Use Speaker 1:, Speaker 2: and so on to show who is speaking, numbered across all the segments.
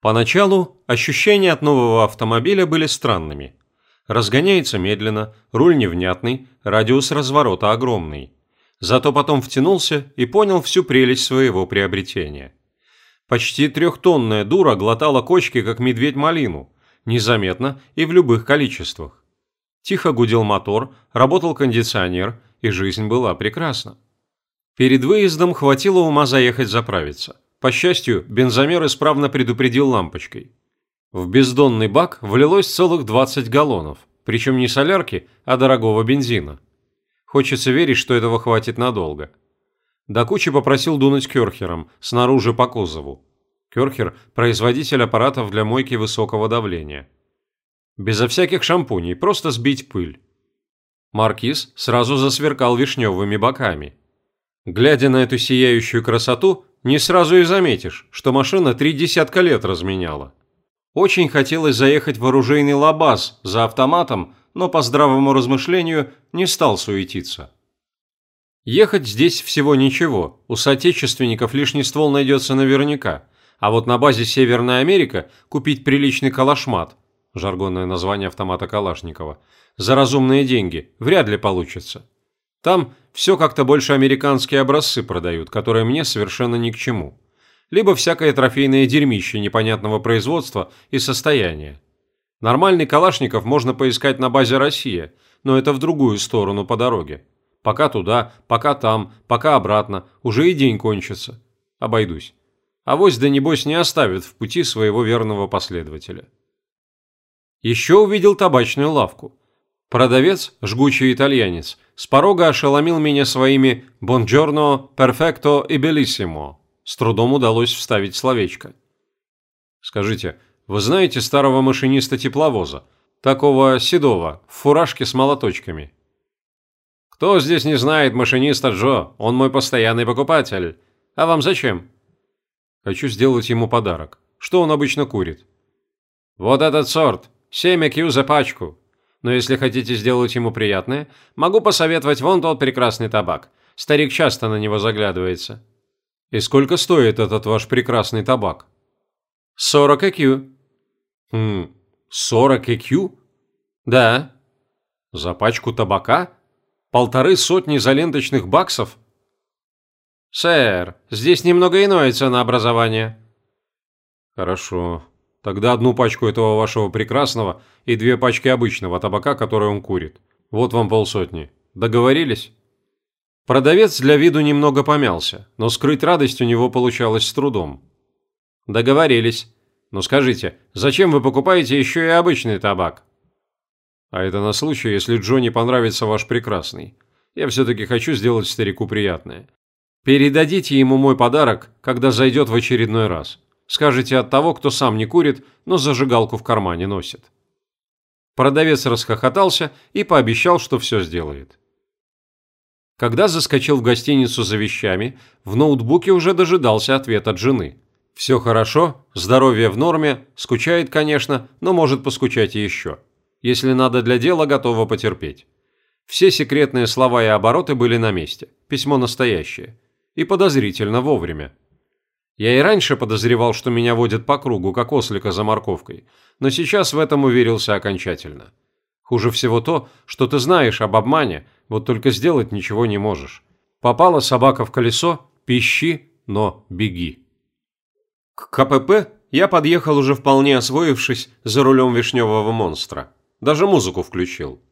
Speaker 1: Поначалу ощущения от нового автомобиля были странными. Разгоняется медленно, руль невнятный, радиус разворота огромный. Зато потом втянулся и понял всю прелесть своего приобретения. Почти трехтонная дура глотала кочки, как медведь малину, незаметно и в любых количествах. Тихо гудел мотор, работал кондиционер, и жизнь была прекрасна. Перед выездом хватило ума заехать заправиться. По счастью, бензомер исправно предупредил лампочкой. В бездонный бак влилось целых 20 галлонов, причем не солярки, а дорогого бензина. Хочется верить, что этого хватит надолго. До кучи попросил дунуть керхером, снаружи по кузову. Керхер – производитель аппаратов для мойки высокого давления. Безо всяких шампуней, просто сбить пыль. Маркиз сразу засверкал вишневыми боками. Глядя на эту сияющую красоту, не сразу и заметишь, что машина три десятка лет разменяла. Очень хотелось заехать в оружейный лабаз за автоматом, но по здравому размышлению не стал суетиться. Ехать здесь всего ничего, у соотечественников лишний ствол найдется наверняка, а вот на базе Северная Америка купить приличный калашмат, жаргонное название автомата Калашникова, за разумные деньги вряд ли получится. Там все как-то больше американские образцы продают, которые мне совершенно ни к чему. Либо всякое трофейное дерьмище непонятного производства и состояния. Нормальный Калашников можно поискать на базе «Россия», но это в другую сторону по дороге. Пока туда, пока там, пока обратно, уже и день кончится. Обойдусь. Авось да небось не оставит в пути своего верного последователя. Еще увидел табачную лавку. Продавец, жгучий итальянец, с порога ошеломил меня своими «Бонджорно, перфекто и белиссимо». С трудом удалось вставить словечко. «Скажите, вы знаете старого машиниста тепловоза? Такого седого, в фуражке с молоточками?» «Кто здесь не знает машиниста Джо? Он мой постоянный покупатель. А вам зачем?» «Хочу сделать ему подарок. Что он обычно курит?» «Вот этот сорт. Семя кью за пачку но если хотите сделать ему приятное, могу посоветовать вон тот прекрасный табак. Старик часто на него заглядывается». «И сколько стоит этот ваш прекрасный табак?» «Сорок ЭКЮ». «Хм, сорок ЭКЮ?» «Да». «За пачку табака? Полторы сотни заленточных баксов?»
Speaker 2: «Сэр, здесь немного иное ценообразование».
Speaker 1: «Хорошо. Тогда одну пачку этого вашего прекрасного и две пачки обычного табака, который он курит. Вот вам полсотни. Договорились?» Продавец для виду немного помялся, но скрыть радость у него получалось с трудом.
Speaker 2: «Договорились. Но скажите, зачем вы покупаете еще и обычный табак?»
Speaker 1: «А это на случай, если Джонни понравится ваш прекрасный. Я все-таки хочу сделать старику приятное. Передадите ему мой подарок, когда зайдет в очередной раз. Скажете от того, кто сам не курит, но зажигалку в кармане носит». Продавец расхохотался и пообещал, что все сделает. Когда заскочил в гостиницу за вещами, в ноутбуке уже дожидался ответ от жены. Все хорошо, здоровье в норме, скучает, конечно, но может поскучать и еще. Если надо для дела, готова потерпеть. Все секретные слова и обороты были на месте, письмо настоящее. И подозрительно вовремя. Я и раньше подозревал, что меня водят по кругу, как ослика за морковкой, но сейчас в этом уверился окончательно. Хуже всего то, что ты знаешь об обмане, вот только сделать ничего не можешь. Попала собака в колесо, пищи, но беги. К КПП я подъехал уже вполне освоившись за рулем вишневого монстра. Даже музыку включил.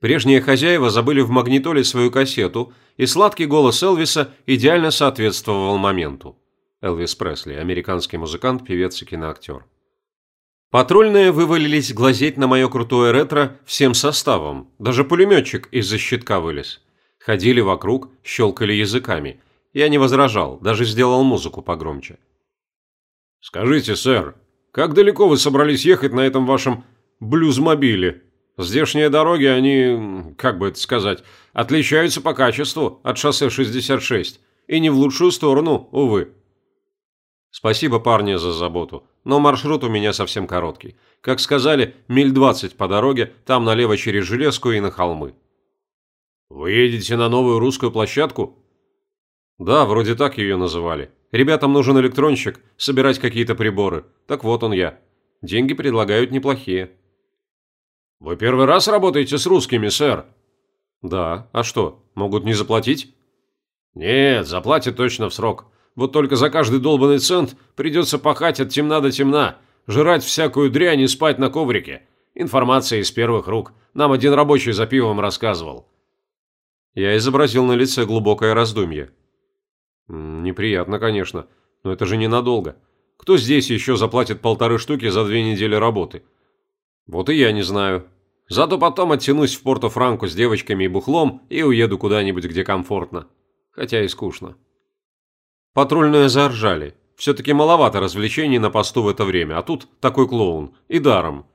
Speaker 1: Прежние хозяева забыли в магнитоле свою кассету, и сладкий голос Элвиса идеально соответствовал моменту. Элвис Пресли, американский музыкант, певец и киноактер. Патрульные вывалились глазеть на мое крутое ретро всем составом, даже пулеметчик из-за щитка вылез. Ходили вокруг, щелкали языками. Я не возражал, даже сделал музыку погромче. «Скажите, сэр, как далеко вы собрались ехать на этом вашем блюзмобиле? Здешние дороги, они, как бы это сказать, отличаются по качеству от шоссе 66, и не в лучшую сторону, увы». Спасибо, парни, за заботу. Но маршрут у меня совсем короткий. Как сказали, миль двадцать по дороге, там налево через железку и на холмы. Вы едете на новую русскую площадку? Да, вроде так ее называли. Ребятам нужен электронщик, собирать какие-то приборы. Так вот он я. Деньги предлагают неплохие.
Speaker 2: Вы первый раз работаете с русскими, сэр?
Speaker 1: Да. А что, могут не заплатить?
Speaker 2: Нет, заплатят точно в срок. Вот только за каждый долбанный цент придется пахать от темна до темна, жрать всякую дрянь и спать на коврике. Информация из первых рук. Нам один рабочий за пивом рассказывал.
Speaker 1: Я изобразил на лице глубокое раздумье. Неприятно, конечно, но это же ненадолго. Кто здесь еще заплатит полторы штуки за две недели работы? Вот и я не знаю. Зато потом оттянусь в Порто-Франко с девочками и бухлом и уеду куда-нибудь, где комфортно. Хотя и скучно. Патрульные заржали. Все-таки маловато развлечений на посту в это время, а тут такой клоун. И даром.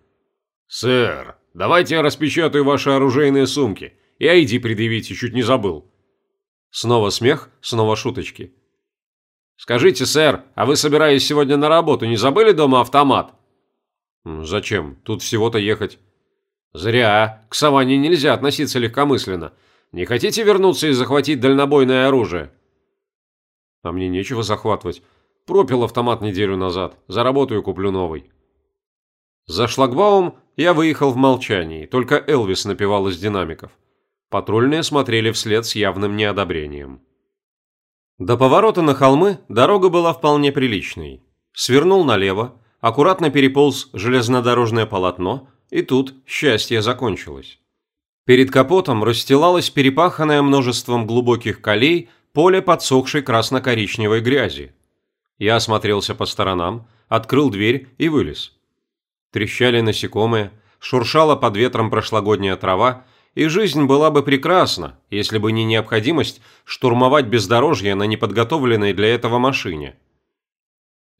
Speaker 2: «Сэр, давайте я распечатаю ваши оружейные сумки. И ID предъявите, чуть не забыл».
Speaker 1: Снова смех, снова шуточки.
Speaker 2: «Скажите, сэр, а вы, собираясь сегодня на работу, не забыли дома автомат?»
Speaker 1: «Зачем? Тут всего-то ехать».
Speaker 2: «Зря. К саванне нельзя относиться легкомысленно. Не хотите вернуться и захватить дальнобойное оружие?»
Speaker 1: «А мне нечего захватывать. Пропил автомат неделю назад. Заработаю, куплю новый». За шлагбаум я выехал в молчании, только Элвис напевал из динамиков. Патрульные смотрели вслед с явным неодобрением. До поворота на холмы дорога была вполне приличной. Свернул налево, аккуратно переполз железнодорожное полотно, и тут счастье закончилось. Перед капотом расстилалось перепаханное множеством глубоких колей поле подсохшей красно-коричневой грязи. Я осмотрелся по сторонам, открыл дверь и вылез. Трещали насекомые, шуршала под ветром прошлогодняя трава, и жизнь была бы прекрасна, если бы не необходимость штурмовать бездорожье на неподготовленной для этого машине.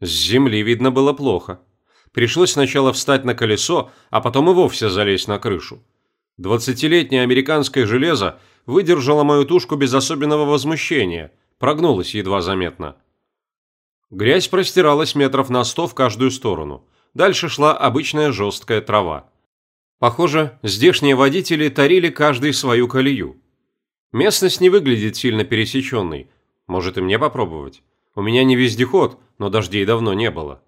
Speaker 1: С земли видно было плохо. Пришлось сначала встать на колесо, а потом и вовсе залезть на крышу. Двадцатилетнее американское железо выдержало мою тушку без особенного возмущения, прогнулось едва заметно. Грязь простиралась метров на сто в каждую сторону. Дальше шла обычная жесткая трава. Похоже, здешние водители тарили каждый свою колею. Местность не выглядит сильно пересеченной. Может и мне попробовать. У меня не вездеход, но дождей давно не было.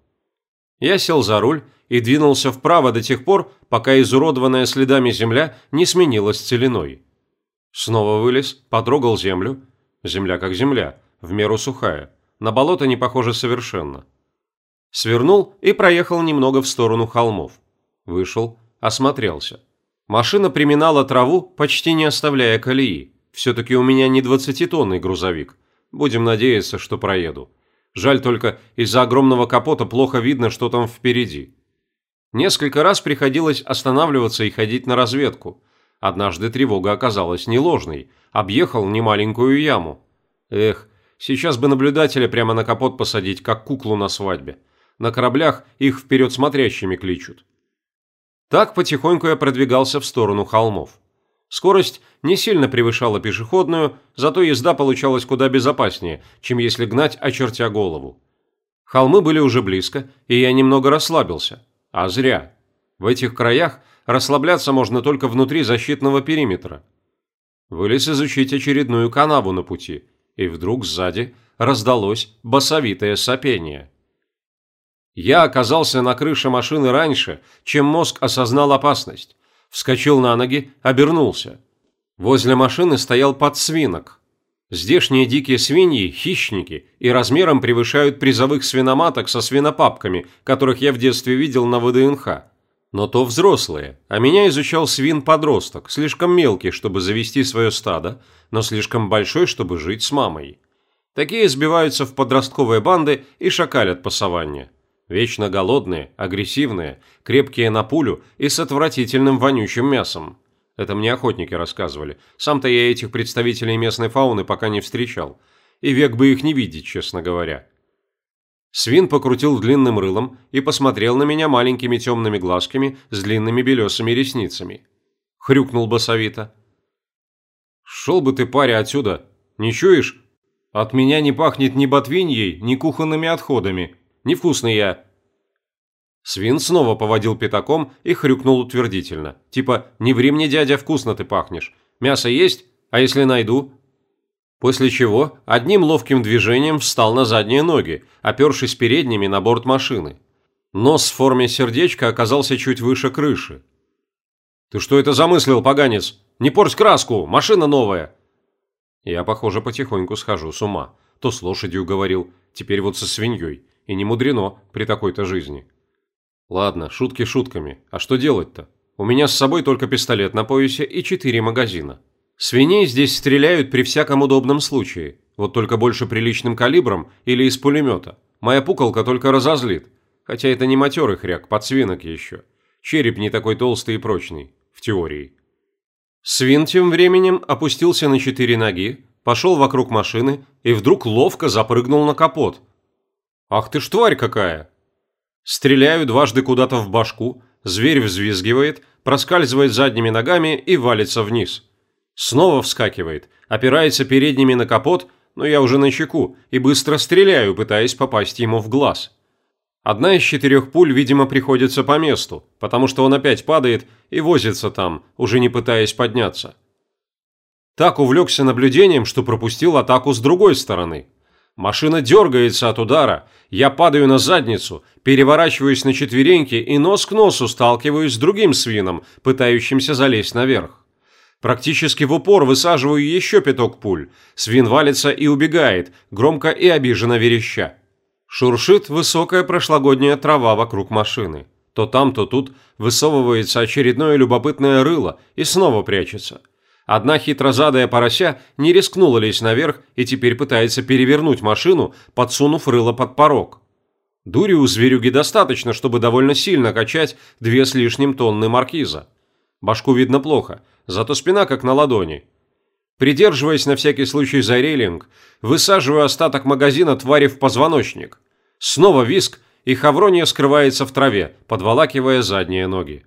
Speaker 1: Я сел за руль и двинулся вправо до тех пор, пока изуродованная следами земля не сменилась целиной. Снова вылез, потрогал землю. Земля как земля, в меру сухая. На болото не похоже совершенно. Свернул и проехал немного в сторону холмов. Вышел, осмотрелся. Машина приминала траву, почти не оставляя колеи. Все-таки у меня не 20-тонный грузовик. Будем надеяться, что проеду. Жаль только, из-за огромного капота плохо видно, что там впереди. Несколько раз приходилось останавливаться и ходить на разведку. Однажды тревога оказалась не ложной. Объехал немаленькую яму. Эх, сейчас бы наблюдателя прямо на капот посадить, как куклу на свадьбе. На кораблях их вперед смотрящими кличут. Так потихоньку я продвигался в сторону холмов. Скорость не сильно превышала пешеходную, зато езда получалась куда безопаснее, чем если гнать, очертя голову. Холмы были уже близко, и я немного расслабился. А зря. В этих краях расслабляться можно только внутри защитного периметра. Вылез изучить очередную канаву на пути, и вдруг сзади раздалось басовитое сопение. Я оказался на крыше машины раньше, чем мозг осознал опасность. Вскочил на ноги, обернулся. Возле машины стоял подсвинок. Здешние дикие свиньи – хищники и размером превышают призовых свиноматок со свинопапками, которых я в детстве видел на ВДНХ. Но то взрослые, а меня изучал свин-подросток, слишком мелкий, чтобы завести свое стадо, но слишком большой, чтобы жить с мамой. Такие сбиваются в подростковые банды и шакалят по саванне. Вечно голодные, агрессивные, крепкие на пулю и с отвратительным вонючим мясом. Это мне охотники рассказывали. Сам-то я этих представителей местной фауны пока не встречал. И век бы их не видеть, честно говоря. Свин покрутил длинным рылом и посмотрел на меня маленькими темными глазками с длинными белесыми ресницами. Хрюкнул басовито. «Шел бы ты, паря, отсюда! Не чуешь? От меня не пахнет ни ботвиньей, ни кухонными отходами. Невкусный я». Свин снова поводил пятаком и хрюкнул утвердительно. Типа «Не ври мне, дядя, вкусно ты пахнешь. Мясо есть? А если найду?» После чего одним ловким движением встал на задние ноги, опершись передними на борт машины. Нос в форме сердечка оказался чуть выше крыши. «Ты что это замыслил, поганец? Не порть краску, машина новая!» Я, похоже, потихоньку схожу с ума. То с лошадью говорил, теперь вот со свиньей. И не мудрено при такой-то жизни. Ладно, шутки шутками. А что делать-то? У меня с собой только пистолет на поясе и четыре магазина. Свиней здесь стреляют при всяком удобном случае. Вот только больше приличным калибром или из пулемета. Моя пуколка только разозлит. Хотя это не матерый хряк, подсвинок еще. Череп не такой толстый и прочный, в теории. Свин тем временем опустился на четыре ноги, пошел вокруг машины и вдруг ловко запрыгнул на капот. «Ах ты ж тварь какая!» Стреляю дважды куда-то в башку, зверь взвизгивает, проскальзывает задними ногами и валится вниз. Снова вскакивает, опирается передними на капот, но я уже на чеку и быстро стреляю, пытаясь попасть ему в глаз. Одна из четырех пуль, видимо, приходится по месту, потому что он опять падает и возится там, уже не пытаясь подняться. Так увлекся наблюдением, что пропустил атаку с другой стороны. Машина дергается от удара, я падаю на задницу, переворачиваюсь на четвереньки и нос к носу сталкиваюсь с другим свином, пытающимся залезть наверх. Практически в упор высаживаю еще пяток пуль. Свин валится и убегает, громко и обиженно вереща. Шуршит высокая прошлогодняя трава вокруг машины. То там, то тут высовывается очередное любопытное рыло и снова прячется. Одна хитрозадая порося не рискнула лезть наверх и теперь пытается перевернуть машину, подсунув рыло под порог. Дури у зверюги достаточно, чтобы довольно сильно качать две с лишним тонны маркиза. Башку видно плохо, зато спина как на ладони. Придерживаясь на всякий случай за рейлинг, высаживаю остаток магазина твари в позвоночник. Снова виск, и Хаврония скрывается в траве, подволакивая задние ноги.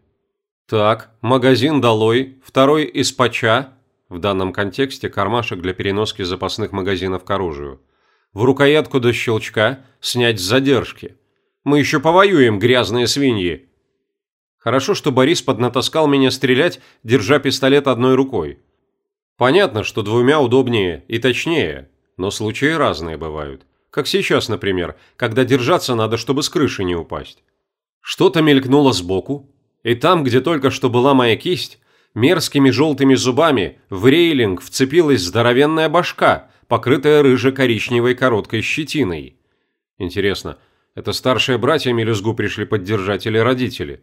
Speaker 1: Так, магазин долой, второй из пача, в данном контексте кармашек для переноски запасных магазинов к оружию. В рукоятку до щелчка снять с задержки. Мы еще повоюем, грязные свиньи. Хорошо, что Борис поднатаскал меня стрелять, держа пистолет одной рукой. Понятно, что двумя удобнее и точнее, но случаи разные бывают. Как сейчас, например, когда держаться надо, чтобы с крыши не упасть. Что-то мелькнуло сбоку, и там, где только что была моя кисть, мерзкими желтыми зубами в рейлинг вцепилась здоровенная башка, покрытая рыже-коричневой короткой щетиной. Интересно, это старшие братья Мелюзгу пришли поддержать или родители?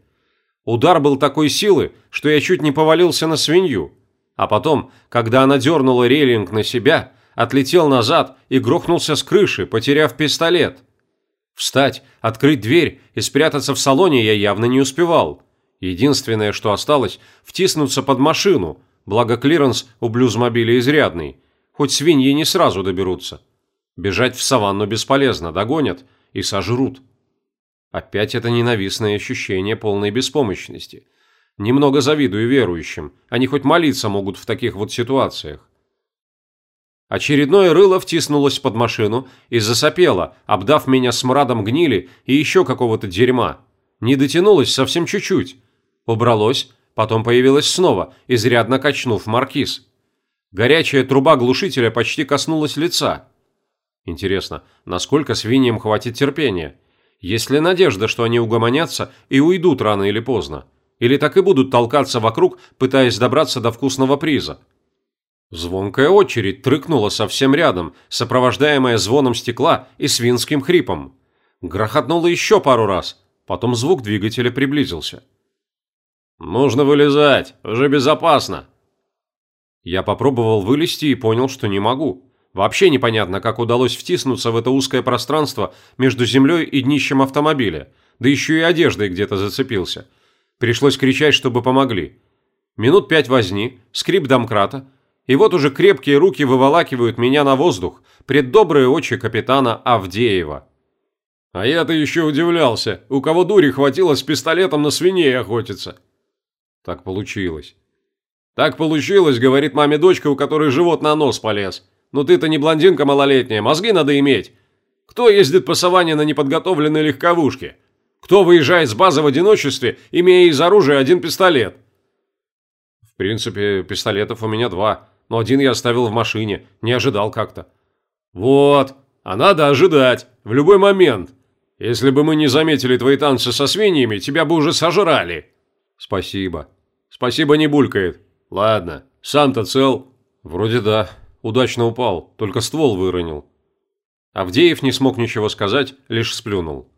Speaker 1: Удар был такой силы, что я чуть не повалился на свинью. А потом, когда она дернула рейлинг на себя, отлетел назад и грохнулся с крыши, потеряв пистолет. Встать, открыть дверь и спрятаться в салоне я явно не успевал. Единственное, что осталось, втиснуться под машину, благо клиренс у блюзмобиля изрядный. Хоть свиньи не сразу доберутся. Бежать в саванну бесполезно, догонят и сожрут. Опять это ненавистное ощущение полной беспомощности. Немного завидую верующим, они хоть молиться могут в таких вот ситуациях. Очередное рыло втиснулось под машину и засопело, обдав меня смрадом гнили и еще какого-то дерьма. Не дотянулось совсем чуть-чуть. Убралось, потом появилось снова, изрядно качнув маркиз. Горячая труба глушителя почти коснулась лица. Интересно, насколько свиньям хватит терпения? Есть ли надежда, что они угомонятся и уйдут рано или поздно? Или так и будут толкаться вокруг, пытаясь добраться до вкусного приза? Звонкая очередь трыкнула совсем рядом, сопровождаемая звоном стекла и свинским хрипом. Грохотнуло еще пару раз, потом звук двигателя приблизился. «Нужно вылезать, уже безопасно!» Я попробовал вылезти и понял, что не могу. Вообще непонятно, как удалось втиснуться в это узкое пространство между землей и днищем автомобиля, да еще и одеждой где-то зацепился. Пришлось кричать, чтобы помогли. Минут пять возни, скрип домкрата – и вот уже крепкие руки выволакивают меня на воздух пред добрые очи капитана Авдеева. А я-то еще удивлялся, у кого дури хватило с пистолетом на свиней охотиться. Так получилось. Так получилось, говорит маме дочка, у которой живот на нос полез. Ну ты-то не блондинка малолетняя, мозги надо иметь. Кто ездит по саванне на неподготовленной легковушке? Кто выезжает с базы в одиночестве, имея из оружия один пистолет? В принципе, пистолетов у меня два
Speaker 2: но один я оставил в машине, не ожидал как-то». «Вот, а надо ожидать, в любой момент. Если бы мы не заметили твои танцы со свиньями, тебя бы уже сожрали». «Спасибо». «Спасибо не булькает. Ладно, сам-то цел?» «Вроде да. Удачно упал, только ствол выронил». Авдеев не смог ничего сказать, лишь сплюнул.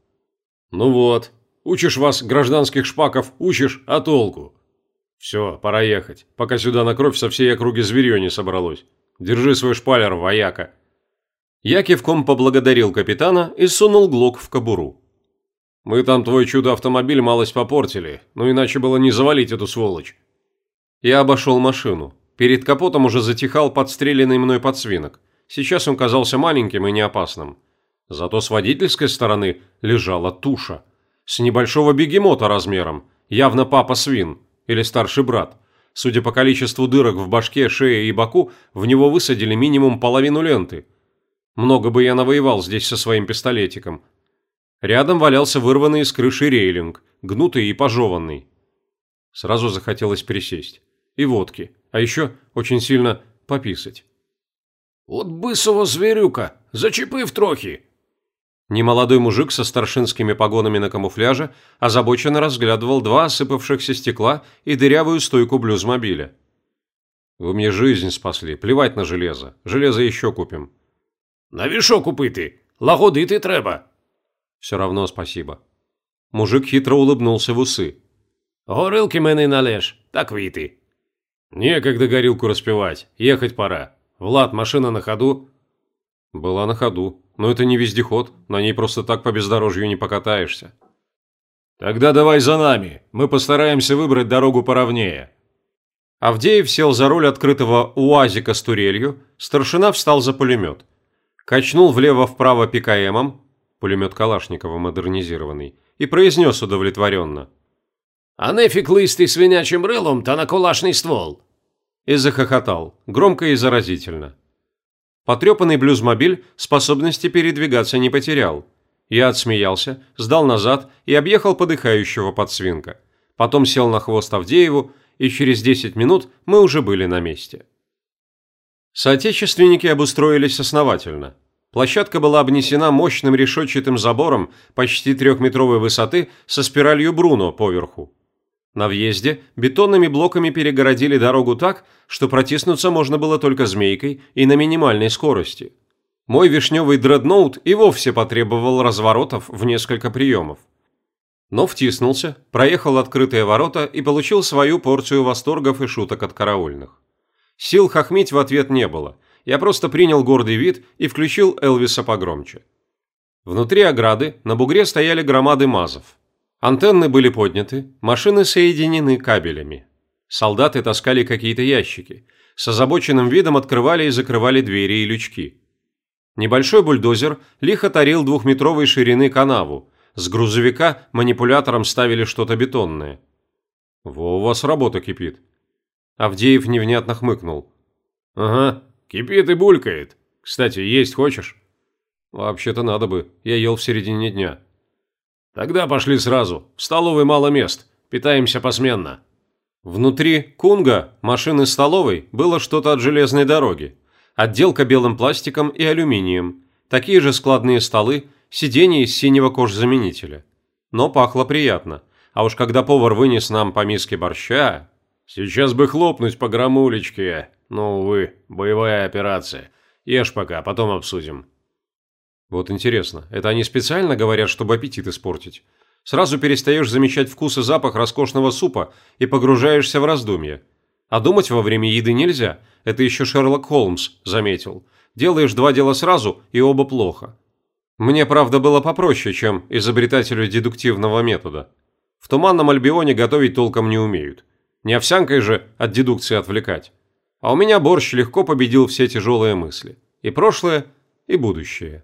Speaker 2: «Ну вот, учишь вас, гражданских шпаков, учишь, а толку?» «Все, пора ехать, пока сюда на кровь со всей округи зверье не собралось. Держи свой шпалер, вояка». Я кивком поблагодарил капитана и сунул глок в кобуру. «Мы там твой чудо-автомобиль малость попортили, но иначе было не завалить эту сволочь». Я обошел машину. Перед капотом уже затихал подстреленный мной подсвинок. Сейчас он казался маленьким и неопасным. Зато с водительской стороны лежала туша. С небольшого бегемота размером, явно папа-свин или старший брат. Судя по количеству дырок в башке, шее и боку, в него высадили минимум половину ленты. Много бы я навоевал здесь со своим пистолетиком. Рядом валялся вырванный из крыши рейлинг, гнутый и пожеванный. Сразу захотелось присесть. И водки. А еще очень сильно пописать.
Speaker 3: «От бисого зверюка! Зачепив трохи!»
Speaker 1: Немолодой мужик со старшинскими погонами на камуфляже озабоченно разглядывал два осыпавшихся стекла и дырявую стойку блюзмобиля. «Вы мне жизнь спасли, плевать на железо. Железо еще купим».
Speaker 3: «Навіщо купити? Лагодити треба».
Speaker 1: «Все равно спасибо». Мужик хитро улыбнулся в усы.
Speaker 3: «Горилки мене належ, так вийти».
Speaker 2: «Некогда горилку распевать, ехать пора. Влад, машина на ходу?»
Speaker 1: «Была на ходу, но это не вездеход, на ней просто так по бездорожью не покатаешься».
Speaker 2: «Тогда давай за нами, мы постараемся выбрать дорогу поровнее».
Speaker 1: Авдеев сел за руль открытого УАЗика с турелью, старшина встал за пулемет. Качнул влево-вправо ПКМом, пулемет Калашникова модернизированный, и произнес удовлетворенно.
Speaker 3: «А нефиг листый свинячим рылом, та на кулашный ствол!»
Speaker 1: И захохотал, громко и заразительно. Потрепанный блюзмобиль способности передвигаться не потерял. Я отсмеялся, сдал назад и объехал подыхающего подсвинка. Потом сел на хвост Авдееву, и через 10 минут мы уже были на месте. Соотечественники обустроились основательно. Площадка была обнесена мощным решетчатым забором почти трехметровой высоты со спиралью Бруно поверху. На въезде бетонными блоками перегородили дорогу так, что протиснуться можно было только змейкой и на минимальной скорости. Мой вишневый дредноут и вовсе потребовал разворотов в несколько приемов. Но втиснулся, проехал открытые ворота и получил свою порцию восторгов и шуток от караульных. Сил хохмить в ответ не было, я просто принял гордый вид и включил Элвиса погромче. Внутри ограды на бугре стояли громады мазов. Антенны были подняты, машины соединены кабелями. Солдаты таскали какие-то ящики. С озабоченным видом открывали и закрывали двери и лючки. Небольшой бульдозер лихо тарил двухметровой ширины канаву. С грузовика манипулятором ставили что-то бетонное. «Во, у вас работа кипит». Авдеев невнятно хмыкнул.
Speaker 2: «Ага, кипит и булькает. Кстати, есть хочешь?»
Speaker 1: «Вообще-то надо бы. Я ел в середине дня».
Speaker 2: «Тогда пошли сразу. В столовой мало мест. Питаемся посменно».
Speaker 1: Внутри Кунга, машины столовой, было что-то от железной дороги. Отделка белым пластиком и алюминием. Такие же складные столы, сиденья из синего кожзаменителя. Но пахло приятно. А уж когда повар вынес нам по миске борща...
Speaker 2: Сейчас бы хлопнуть по громулечке. Но, увы, боевая операция. Ешь пока, потом обсудим.
Speaker 1: Вот интересно, это они специально говорят, чтобы аппетит испортить? Сразу перестаешь замечать вкус и запах роскошного супа и погружаешься в раздумья. А думать во время еды нельзя, это еще Шерлок Холмс заметил. Делаешь два дела сразу, и оба плохо. Мне, правда, было попроще, чем изобретателю дедуктивного метода. В Туманном Альбионе готовить толком не умеют. Не овсянкой же от дедукции отвлекать. А у меня борщ легко победил все тяжелые мысли. И прошлое, и будущее.